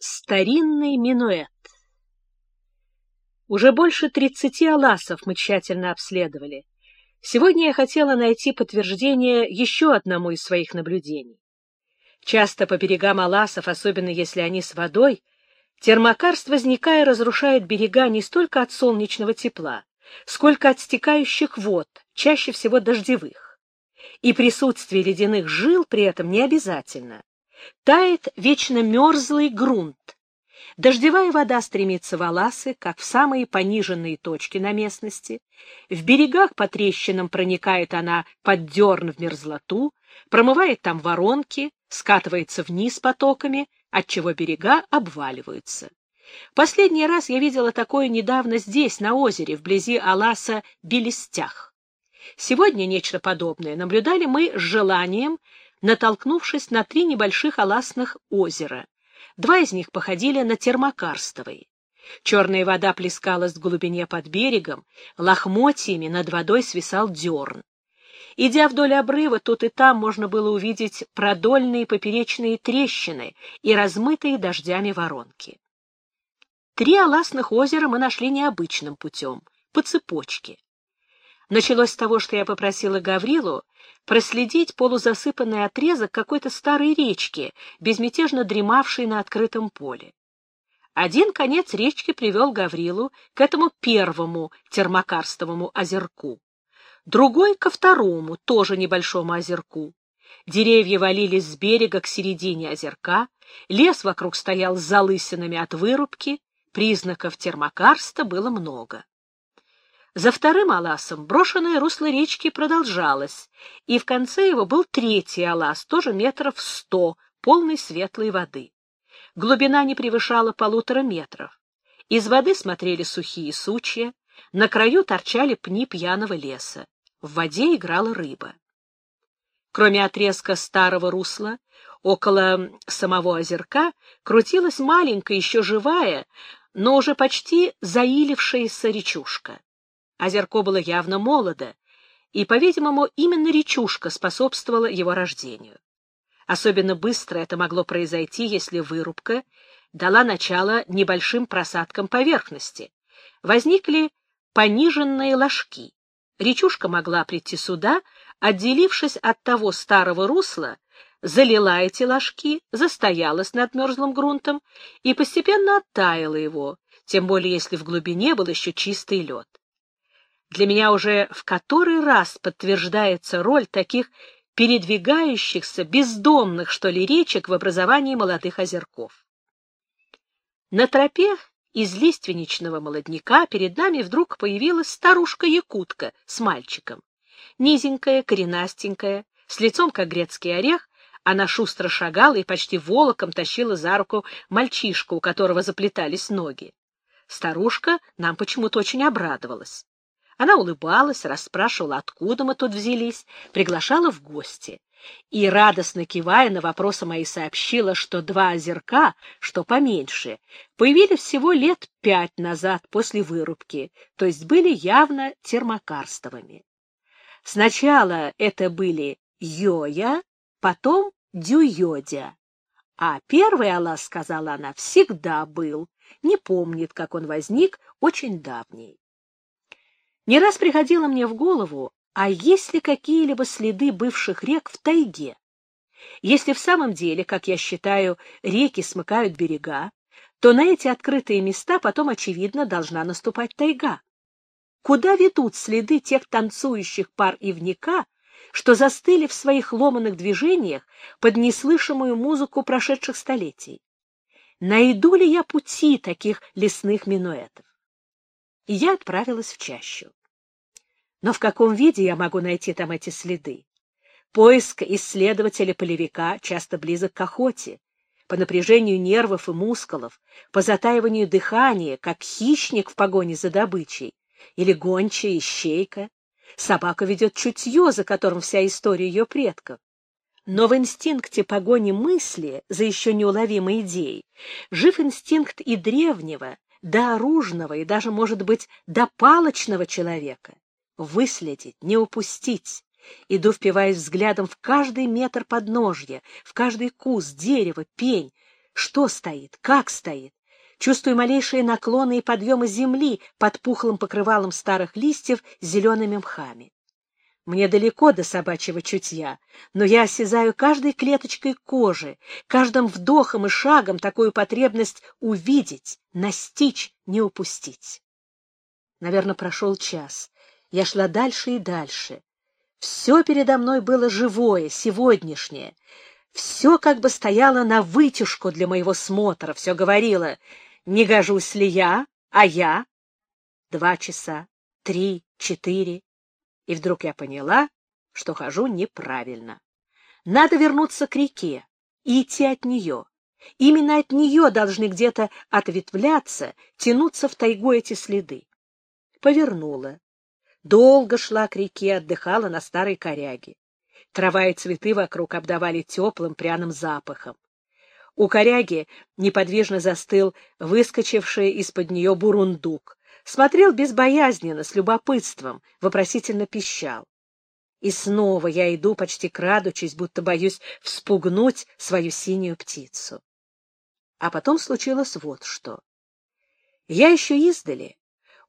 Старинный минуэт Уже больше тридцати аласов мы тщательно обследовали. Сегодня я хотела найти подтверждение еще одному из своих наблюдений. Часто по берегам аласов, особенно если они с водой, термокарст, возникая, разрушает берега не столько от солнечного тепла, сколько от стекающих вод, чаще всего дождевых. И присутствие ледяных жил при этом не обязательно. Тает вечно мерзлый грунт. Дождевая вода стремится в Аласы, как в самые пониженные точки на местности. В берегах по трещинам проникает она под дерн в мерзлоту, промывает там воронки, скатывается вниз потоками, отчего берега обваливаются. Последний раз я видела такое недавно здесь, на озере, вблизи Аласа Белестях. Сегодня нечто подобное наблюдали мы с желанием, натолкнувшись на три небольших аласных озера. Два из них походили на термокарстовые. Черная вода плескалась в глубине под берегом, лохмотьями над водой свисал дерн. Идя вдоль обрыва, тут и там можно было увидеть продольные поперечные трещины и размытые дождями воронки. Три аласных озера мы нашли необычным путем, по цепочке. Началось с того, что я попросила Гаврилу проследить полузасыпанный отрезок какой-то старой речки, безмятежно дремавшей на открытом поле. Один конец речки привел Гаврилу к этому первому термокарстовому озерку, другой — ко второму, тоже небольшому озерку. Деревья валились с берега к середине озерка, лес вокруг стоял с залысинами от вырубки, Признаков термокарста было много. За вторым аласом брошенное русло речки продолжалось, и в конце его был третий алас, тоже метров сто, полный светлой воды. Глубина не превышала полутора метров. Из воды смотрели сухие сучья, на краю торчали пни пьяного леса. В воде играла рыба. Кроме отрезка старого русла, около самого озерка крутилась маленькая, еще живая, но уже почти заилившаяся речушка. Озерко было явно молодо, и, по-видимому, именно речушка способствовала его рождению. Особенно быстро это могло произойти, если вырубка дала начало небольшим просадкам поверхности. Возникли пониженные ложки. Речушка могла прийти сюда, отделившись от того старого русла, залила эти ложки, застоялась над мерзлым грунтом и постепенно оттаяла его, тем более если в глубине был еще чистый лед. Для меня уже в который раз подтверждается роль таких передвигающихся, бездомных, что ли, речек в образовании молодых озерков. На тропе из лиственничного молодняка перед нами вдруг появилась старушка-якутка с мальчиком. Низенькая, коренастенькая, с лицом как грецкий орех, она шустро шагала и почти волоком тащила за руку мальчишку, у которого заплетались ноги. Старушка нам почему-то очень обрадовалась. Она улыбалась, расспрашивала, откуда мы тут взялись, приглашала в гости. И, радостно кивая на вопросы мои, сообщила, что два озерка, что поменьше, появились всего лет пять назад после вырубки, то есть были явно термокарстовыми. Сначала это были Йоя, потом Дюйодя. А первый Аллах, сказала она, всегда был, не помнит, как он возник, очень давний. Не раз приходило мне в голову, а есть ли какие-либо следы бывших рек в тайге? Если в самом деле, как я считаю, реки смыкают берега, то на эти открытые места потом, очевидно, должна наступать тайга. Куда ведут следы тех танцующих пар ивника, что застыли в своих ломаных движениях под неслышимую музыку прошедших столетий. Найду ли я пути таких лесных минуэтов? И я отправилась в чащу. Но в каком виде я могу найти там эти следы? Поиск исследователя-полевика часто близок к охоте, по напряжению нервов и мускулов, по затаиванию дыхания, как хищник в погоне за добычей, или гончая ищейка, Собака ведет чутье, за которым вся история ее предков. Но в инстинкте погони мысли за еще неуловимой идеей жив инстинкт и древнего, дооружного и даже, может быть, до палочного человека. Выследить, не упустить. Иду, впиваясь взглядом в каждый метр подножья, в каждый куст, дерево, пень, Что стоит? Как стоит? Чувствую малейшие наклоны и подъемы земли под пухлым покрывалом старых листьев с зелеными мхами. Мне далеко до собачьего чутья, но я осязаю каждой клеточкой кожи, каждым вдохом и шагом такую потребность увидеть, настичь, не упустить. Наверное, прошел час. Я шла дальше и дальше. Все передо мной было живое, сегодняшнее. Все как бы стояло на вытяжку для моего смотра, все говорило, не гожусь ли я, а я. Два часа, три, четыре. И вдруг я поняла, что хожу неправильно. Надо вернуться к реке и идти от нее. Именно от нее должны где-то ответвляться, тянуться в тайгу эти следы. Повернула. Долго шла к реке, отдыхала на старой коряге. Трава и цветы вокруг обдавали теплым пряным запахом. У коряги неподвижно застыл выскочивший из-под нее бурундук. Смотрел безбоязненно, с любопытством, вопросительно пищал. И снова я иду, почти крадучись, будто боюсь вспугнуть свою синюю птицу. А потом случилось вот что. Я еще издали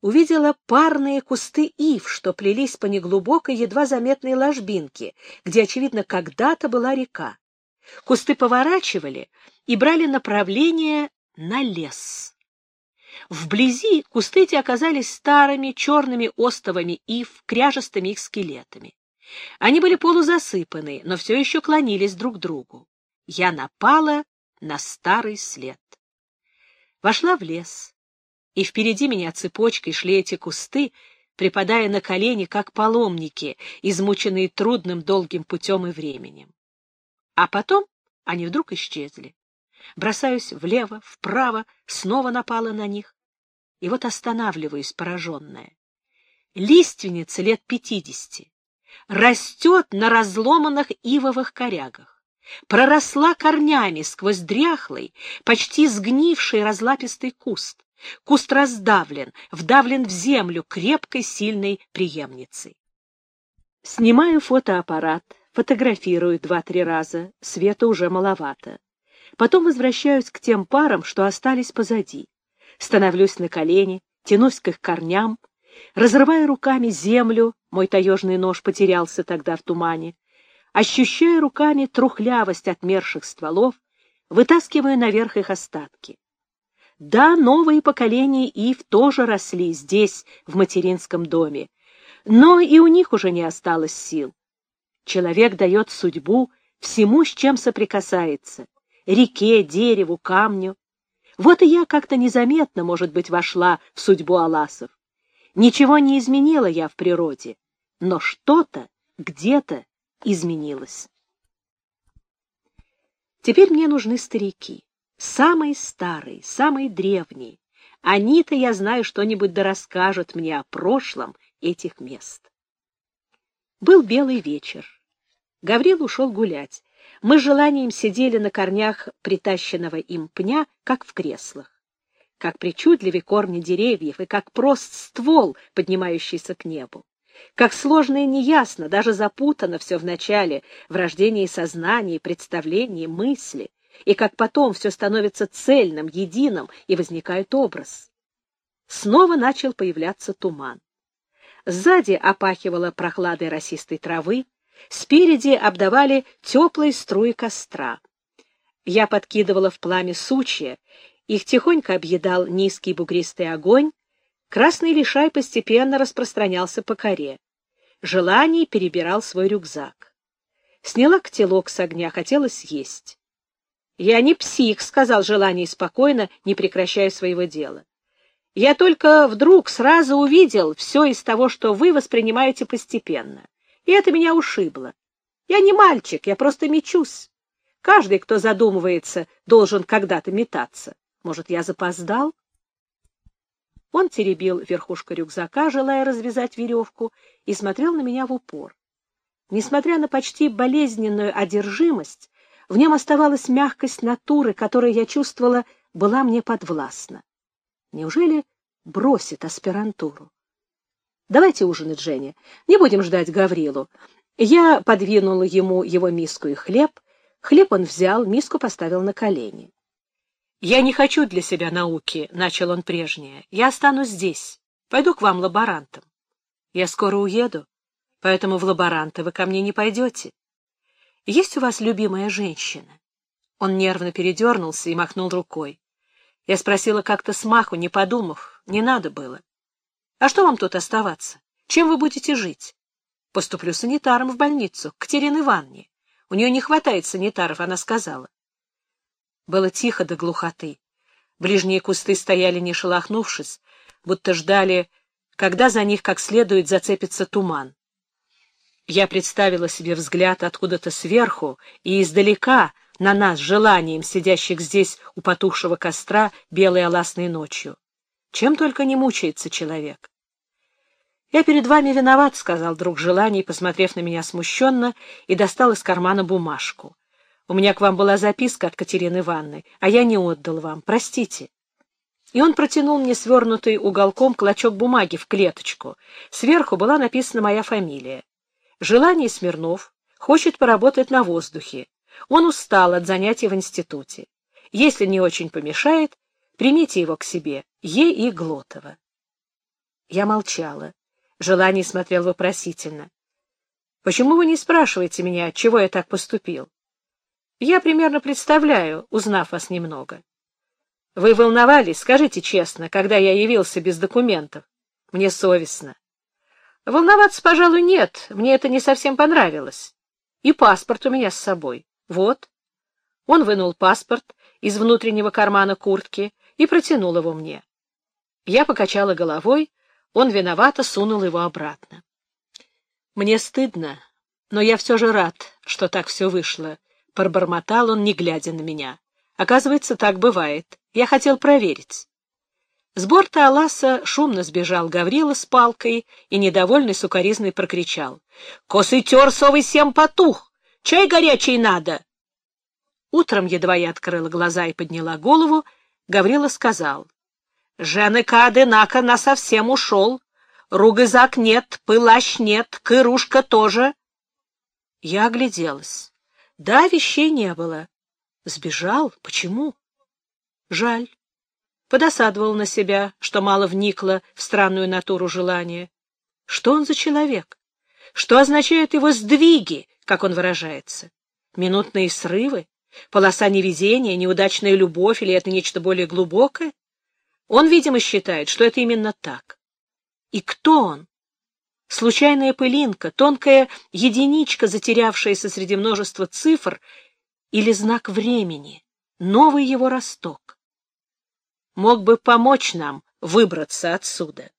увидела парные кусты ив, что плелись по неглубокой, едва заметной ложбинке, где, очевидно, когда-то была река. Кусты поворачивали и брали направление на лес. Вблизи кусты эти оказались старыми черными остовами ив, кряжестыми их скелетами. Они были полузасыпаны, но все еще клонились друг к другу. Я напала на старый след. Вошла в лес и впереди меня цепочкой шли эти кусты, припадая на колени, как паломники, измученные трудным долгим путем и временем. А потом они вдруг исчезли. Бросаюсь влево, вправо, снова напала на них. И вот останавливаюсь, пораженная. Лиственница лет пятидесяти растет на разломанных ивовых корягах, проросла корнями сквозь дряхлый, почти сгнивший разлапистый куст, Куст раздавлен, вдавлен в землю крепкой, сильной преемницей. Снимаю фотоаппарат, фотографирую два-три раза, света уже маловато. Потом возвращаюсь к тем парам, что остались позади. Становлюсь на колени, тянусь к их корням, разрывая руками землю, мой таежный нож потерялся тогда в тумане, ощущая руками трухлявость отмерших стволов, вытаскиваю наверх их остатки. Да, новые поколения ив тоже росли здесь, в материнском доме, но и у них уже не осталось сил. Человек дает судьбу всему, с чем соприкасается — реке, дереву, камню. Вот и я как-то незаметно, может быть, вошла в судьбу Аласов. Ничего не изменила я в природе, но что-то где-то изменилось. Теперь мне нужны старики самый старый, самый древний. Они-то, я знаю, что-нибудь да расскажут мне о прошлом этих мест. Был белый вечер. Гаврил ушел гулять. Мы с желанием сидели на корнях притащенного им пня, как в креслах. Как причудливы корни деревьев и как прост ствол, поднимающийся к небу. Как сложно и неясно, даже запутано все вначале в рождении сознания, представлении, мысли и как потом все становится цельным, единым, и возникает образ. Снова начал появляться туман. Сзади опахивало прохладой росистой травы, спереди обдавали теплые струи костра. Я подкидывала в пламя сучья, их тихонько объедал низкий бугристый огонь, красный лишай постепенно распространялся по коре. Желаний перебирал свой рюкзак. Сняла котелок с огня, хотела съесть. «Я не псих», — сказал желание спокойно, не прекращая своего дела. «Я только вдруг сразу увидел все из того, что вы воспринимаете постепенно. И это меня ушибло. Я не мальчик, я просто мечусь. Каждый, кто задумывается, должен когда-то метаться. Может, я запоздал?» Он теребил верхушку рюкзака, желая развязать веревку, и смотрел на меня в упор. Несмотря на почти болезненную одержимость, в нем оставалась мягкость натуры, которая, я чувствовала, была мне подвластна. Неужели бросит аспирантуру? Давайте ужинать, Женя. Не будем ждать Гаврилу. Я подвинула ему его миску и хлеб. Хлеб он взял, миску поставил на колени. «Я не хочу для себя науки», — начал он прежнее. «Я останусь здесь. Пойду к вам лаборантом. Я скоро уеду, поэтому в лаборанты вы ко мне не пойдете. Есть у вас любимая женщина?» Он нервно передернулся и махнул рукой. Я спросила как-то смаху, не подумав. Не надо было. «А что вам тут оставаться? Чем вы будете жить?» «Поступлю санитаром в больницу, к Катерине Ивановне. У нее не хватает санитаров», — она сказала. Было тихо до глухоты. Ближние кусты стояли не шелохнувшись, будто ждали, когда за них как следует зацепится туман. Я представила себе взгляд откуда-то сверху и издалека на нас желанием, сидящих здесь у потухшего костра белой оласной ночью. Чем только не мучается человек. «Я перед вами виноват», — сказал друг желаний, посмотрев на меня смущенно, и достал из кармана бумажку. У меня к вам была записка от Катерины Ивановны, а я не отдал вам. Простите. И он протянул мне свернутый уголком клочок бумаги в клеточку. Сверху была написана моя фамилия. Желание Смирнов хочет поработать на воздухе. Он устал от занятий в институте. Если не очень помешает, примите его к себе. Е. И. Глотова. Я молчала. Желание смотрел вопросительно. «Почему вы не спрашиваете меня, чего я так поступил?» Я примерно представляю, узнав вас немного. Вы волновались, скажите честно, когда я явился без документов. Мне совестно. Волноваться, пожалуй, нет, мне это не совсем понравилось. И паспорт у меня с собой. Вот. Он вынул паспорт из внутреннего кармана куртки и протянул его мне. Я покачала головой, он виновато сунул его обратно. Мне стыдно, но я все же рад, что так все вышло, — пробормотал он, не глядя на меня. Оказывается, так бывает. Я хотел проверить. С борта Аласа шумно сбежал Гаврила с палкой и, недовольный сукоризной, прокричал. — Косый терсовый всем потух! Чай горячий надо! Утром едва я открыла глаза и подняла голову, Гаврила сказал. — Женыка одинако насовсем ушел. Ругызак нет, пылащ нет, кырушка тоже. Я огляделась. Да, вещей не было. Сбежал? Почему? Жаль. Подосадовал на себя, что мало вникло в странную натуру желания. Что он за человек? Что означают его сдвиги, как он выражается? Минутные срывы? Полоса невезения, неудачная любовь или это нечто более глубокое? Он, видимо, считает, что это именно так. И кто он? случайная пылинка, тонкая единичка, затерявшаяся среди множества цифр, или знак времени, новый его росток. Мог бы помочь нам выбраться отсюда.